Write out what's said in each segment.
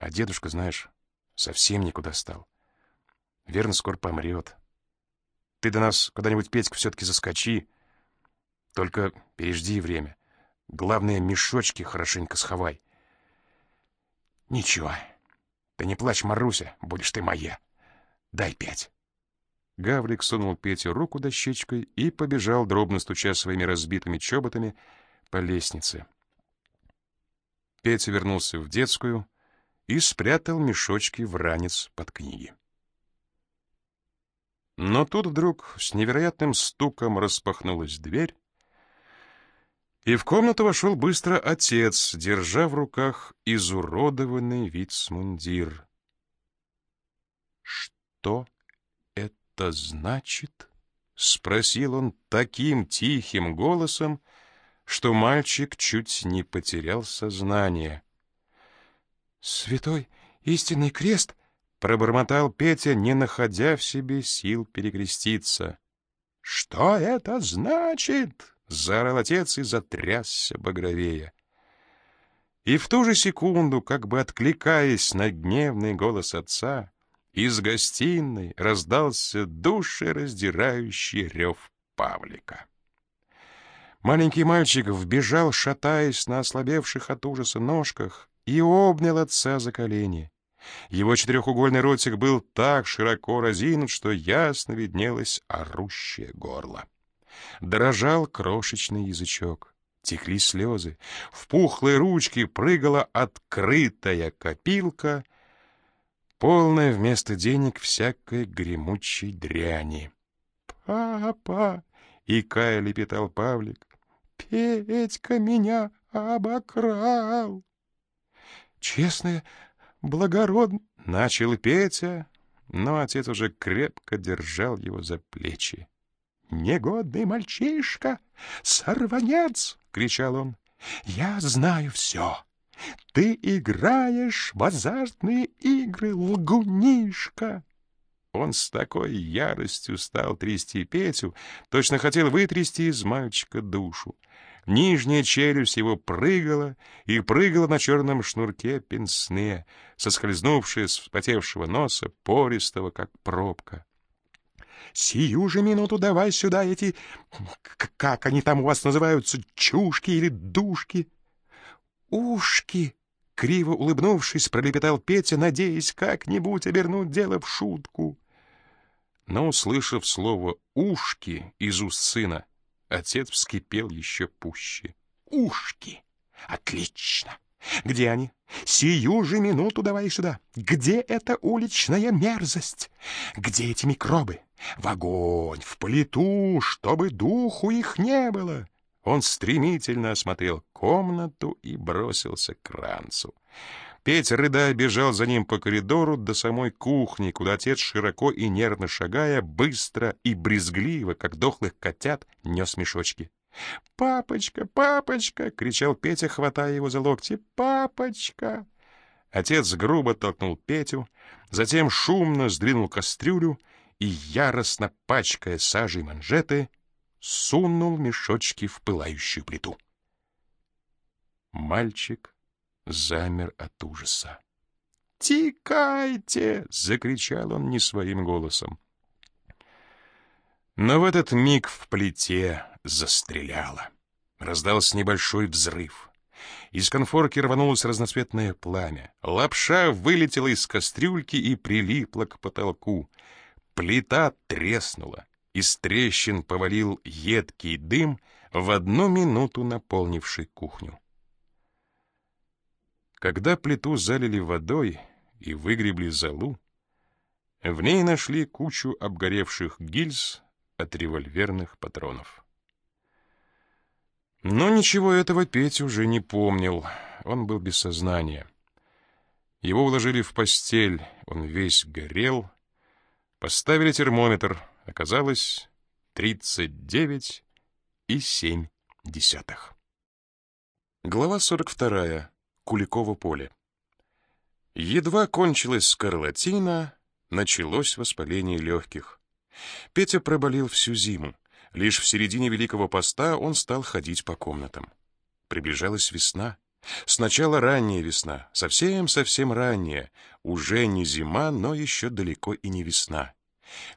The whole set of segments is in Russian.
А дедушка, знаешь, совсем никуда стал. Верно, скоро помрет. Ты до нас куда-нибудь, Петька, все-таки заскочи. Только пережди время. Главное, мешочки хорошенько сховай. Ничего. Ты не плачь, Маруся, будешь ты моя. Дай пять. Гаврик сунул Пете руку дощечкой и побежал, дробно стуча своими разбитыми чоботами, по лестнице. Петя вернулся в детскую и спрятал мешочки в ранец под книги. Но тут вдруг с невероятным стуком распахнулась дверь, и в комнату вошел быстро отец, держа в руках изуродованный вицмундир. «Что это значит?» — спросил он таким тихим голосом, что мальчик чуть не потерял сознание. «Святой истинный крест!» — пробормотал Петя, не находя в себе сил перекреститься. «Что это значит?» — заорал отец и затрясся багровее. И в ту же секунду, как бы откликаясь на гневный голос отца, из гостиной раздался душераздирающий рев Павлика. Маленький мальчик вбежал, шатаясь на ослабевших от ужаса ножках, и обнял отца за колени. Его четырехугольный ротик был так широко разинут, что ясно виднелось орущее горло. Дрожал крошечный язычок. Текли слезы. В пухлые ручки прыгала открытая копилка, полная вместо денег всякой гремучей дряни. «Папа!» — икая лепетал Павлик. Петька меня обокрал. Честное, благородно, начал Петя, но отец уже крепко держал его за плечи. «Негодный мальчишка! Сорванец!» — кричал он. «Я знаю все. Ты играешь в азартные игры, лгунишка!» Он с такой яростью стал трясти Петю, точно хотел вытрясти из мальчика душу. Нижняя челюсть его прыгала и прыгала на черном шнурке пенсне, соскользнувшая с вспотевшего носа, пористого, как пробка. «Сию же минуту давай сюда эти... как они там у вас называются, чушки или душки?» «Ушки!» — криво улыбнувшись, пролепетал Петя, надеясь как-нибудь обернуть дело в шутку. Но, услышав слово «ушки» из уст сына, Отец вскипел еще пуще. «Ушки! Отлично! Где они? Сию же минуту давай сюда! Где эта уличная мерзость? Где эти микробы? В огонь, в плиту, чтобы духу их не было!» Он стремительно осмотрел комнату и бросился к ранцу. Петя, рыдая, бежал за ним по коридору до самой кухни, куда отец, широко и нервно шагая, быстро и брезгливо, как дохлых котят, нес мешочки. «Папочка, папочка!» — кричал Петя, хватая его за локти. «Папочка!» Отец грубо толкнул Петю, затем шумно сдвинул кастрюлю и, яростно пачкая сажей манжеты, сунул мешочки в пылающую плиту. Мальчик замер от ужаса. «Тикайте!» — закричал он не своим голосом. Но в этот миг в плите застреляло. Раздался небольшой взрыв. Из конфорки рванулось разноцветное пламя. Лапша вылетела из кастрюльки и прилипла к потолку. Плита треснула. Из трещин повалил едкий дым, в одну минуту наполнивший кухню. Когда плиту залили водой и выгребли золу, в ней нашли кучу обгоревших гильз от револьверных патронов. Но ничего этого Петя уже не помнил, он был без сознания. Его уложили в постель, он весь горел. Поставили термометр, оказалось 39 и 7 десятых. Глава 42. Куликово поле. Едва кончилась скарлатина, началось воспаление легких. Петя проболел всю зиму. Лишь в середине Великого Поста он стал ходить по комнатам. Приближалась весна. Сначала ранняя весна, совсем-совсем ранняя, уже не зима, но еще далеко и не весна.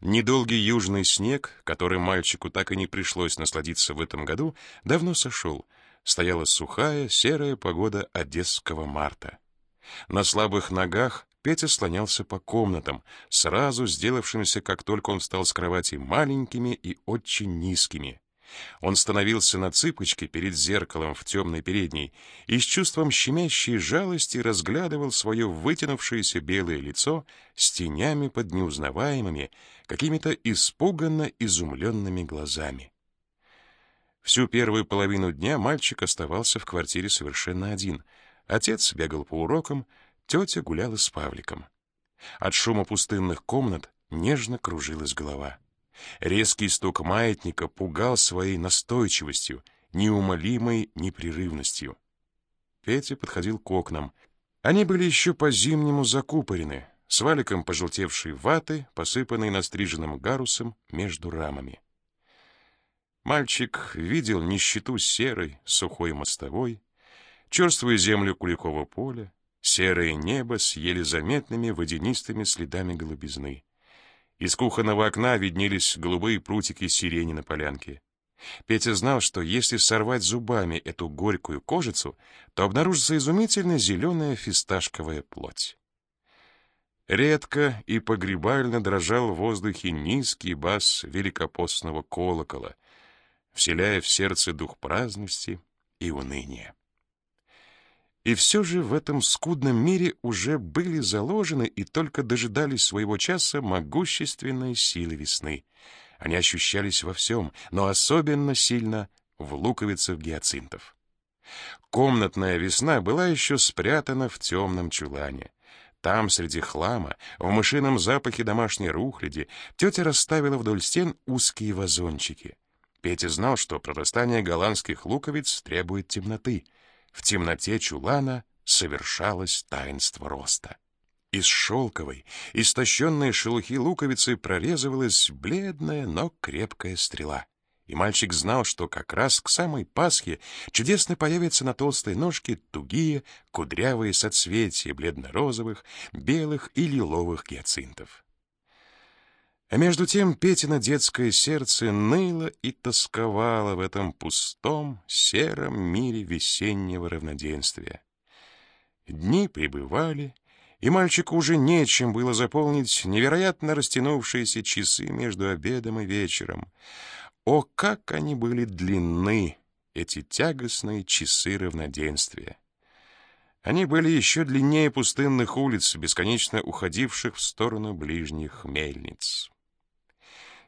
Недолгий южный снег, которым мальчику так и не пришлось насладиться в этом году, давно сошел. Стояла сухая, серая погода одесского марта. На слабых ногах Петя слонялся по комнатам, сразу сделавшимся, как только он встал с кровати, маленькими и очень низкими. Он становился на цыпочки перед зеркалом в темной передней и с чувством щемящей жалости разглядывал свое вытянувшееся белое лицо с тенями под неузнаваемыми, какими-то испуганно изумленными глазами. Всю первую половину дня мальчик оставался в квартире совершенно один. Отец бегал по урокам, тетя гуляла с Павликом. От шума пустынных комнат нежно кружилась голова. Резкий стук маятника пугал своей настойчивостью, неумолимой непрерывностью. Петя подходил к окнам. Они были еще по-зимнему закупорены, с валиком пожелтевшей ваты, посыпанной настриженным гарусом между рамами. Мальчик видел нищету серой, сухой мостовой, черствую землю Куликова поля, серое небо с еле заметными водянистыми следами голубизны. Из кухонного окна виднелись голубые прутики сирени на полянке. Петя знал, что если сорвать зубами эту горькую кожицу, то обнаружится изумительно зеленая фисташковая плоть. Редко и погребально дрожал в воздухе низкий бас великопостного колокола, вселяя в сердце дух праздности и уныния. И все же в этом скудном мире уже были заложены и только дожидались своего часа могущественные силы весны. Они ощущались во всем, но особенно сильно в луковицах гиацинтов. Комнатная весна была еще спрятана в темном чулане. Там, среди хлама, в мышином запахе домашней рухляди, тетя расставила вдоль стен узкие вазончики. Петя знал, что прорастание голландских луковиц требует темноты — в темноте чулана совершалось таинство роста. Из шелковой, истощенной шелухи луковицы прорезывалась бледная, но крепкая стрела. И мальчик знал, что как раз к самой Пасхе чудесно появятся на толстой ножке тугие, кудрявые соцветия бледно-розовых, белых и лиловых гиацинтов. А между тем Петина детское сердце ныло и тосковало в этом пустом, сером мире весеннего равноденствия. Дни прибывали, и мальчику уже нечем было заполнить невероятно растянувшиеся часы между обедом и вечером. О, как они были длинны, эти тягостные часы равноденствия! Они были еще длиннее пустынных улиц, бесконечно уходивших в сторону ближних мельниц.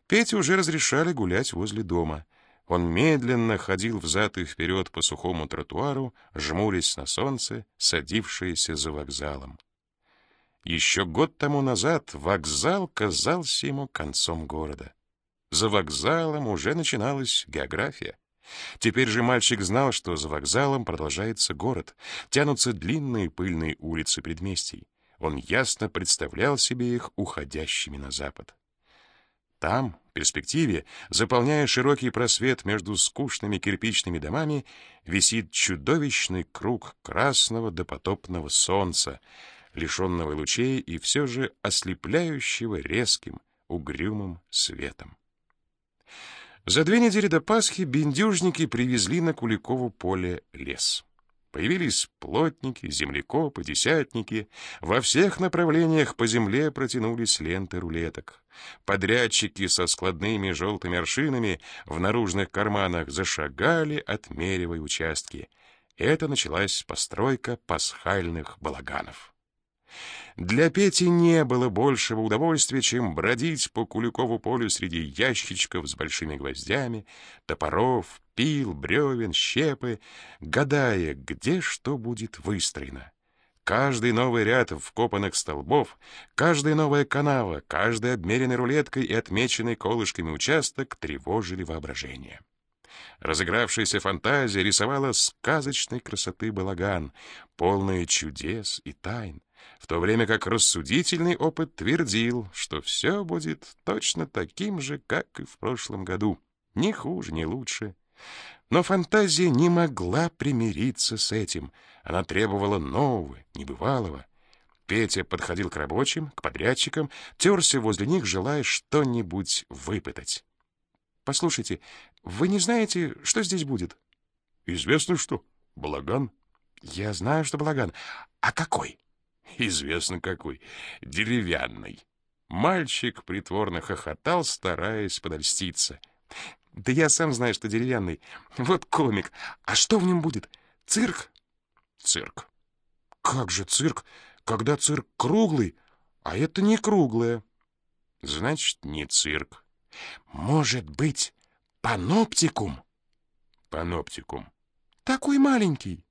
Пете уже разрешали гулять возле дома. Он медленно ходил взад и вперед по сухому тротуару, жмурясь на солнце, садившееся за вокзалом. Еще год тому назад вокзал казался ему концом города. За вокзалом уже начиналась география. Теперь же мальчик знал, что за вокзалом продолжается город, тянутся длинные пыльные улицы предместий. Он ясно представлял себе их уходящими на запад. Там, в перспективе, заполняя широкий просвет между скучными кирпичными домами, висит чудовищный круг красного допотопного солнца, лишенного лучей и все же ослепляющего резким, угрюмым светом. За две недели до Пасхи бендюжники привезли на Куликову поле лес. Появились плотники, землекопы, десятники. Во всех направлениях по земле протянулись ленты рулеток. Подрядчики со складными желтыми аршинами в наружных карманах зашагали, отмеривая участки. Это началась постройка пасхальных балаганов. Для Пети не было большего удовольствия, чем бродить по Куликову полю среди ящичков с большими гвоздями, топоров, пил, бревен, щепы, гадая, где что будет выстроено. Каждый новый ряд вкопанных столбов, каждая новая канава, каждый обмеренный рулеткой и отмеченный колышками участок тревожили воображение. Разыгравшаяся фантазия рисовала сказочной красоты балаган, полный чудес и тайн в то время как рассудительный опыт твердил, что все будет точно таким же, как и в прошлом году, ни хуже, ни лучше, Но фантазия не могла примириться с этим. Она требовала нового, небывалого. Петя подходил к рабочим, к подрядчикам, терся возле них, желая что-нибудь выпытать. «Послушайте, вы не знаете, что здесь будет?» «Известно что. Балаган». «Я знаю, что балаган. А какой?» «Известно какой. Деревянный». Мальчик притворно хохотал, стараясь подольститься. «Да я сам знаю, что деревянный. Вот комик. А что в нем будет? Цирк?» «Цирк». «Как же цирк, когда цирк круглый, а это не круглое?» «Значит, не цирк». «Может быть, паноптикум?» «Паноптикум». «Такой маленький».